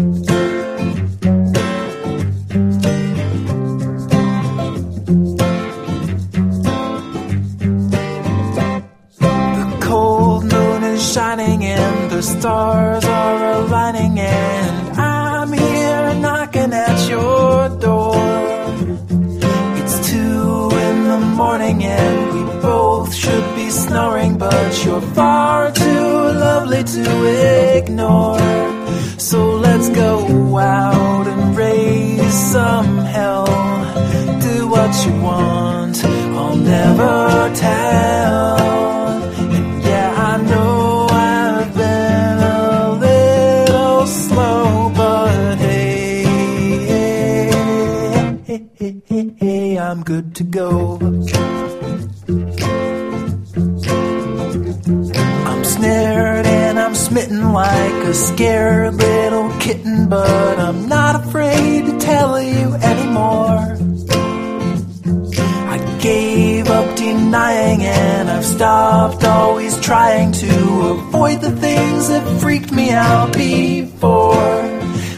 The cold moon is shining and the stars are aligning, and I'm here knocking at your door. It's two in the morning, and we both should be snoring, but you're far too lovely to ignore. So let's go out and raise some hell. Do what you want, I'll never tell. And yeah, I know I've been a little slow, but hey, I'm good to go. I'm snared and I'm smitten like a scared little kitten, but I'm not afraid to tell you anymore. I gave up denying and I've stopped always trying to avoid the things that freaked me out before.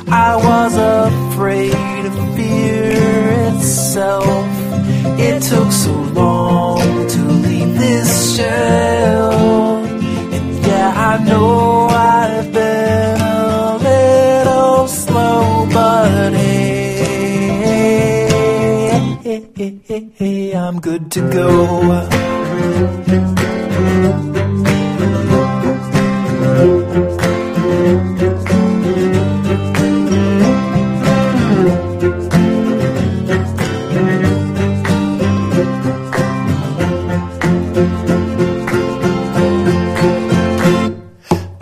I was afraid of fear itself. It took so long to leave this shell. And yeah, I know hey, I'm good to go.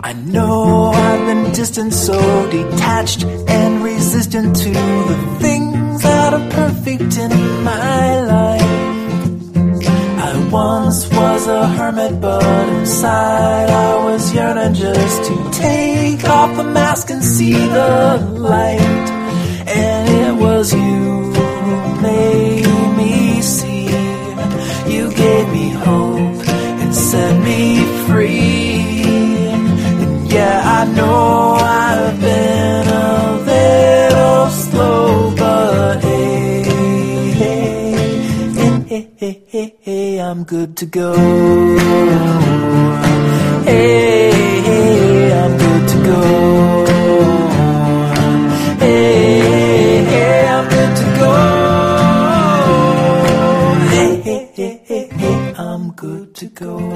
I know I've been distant, so detached and resistant to the are perfect in my life. I once was a hermit, but inside I was yearning just to take off the mask and see the light. And it was you who made me see. You gave me hope and sent me Hey, hey, hey, hey, I'm good to go. Hey, hey, hey, I'm good to go. Hey, hey, I'm good to go. Hey, hey, hey, hey, hey, I'm good to go.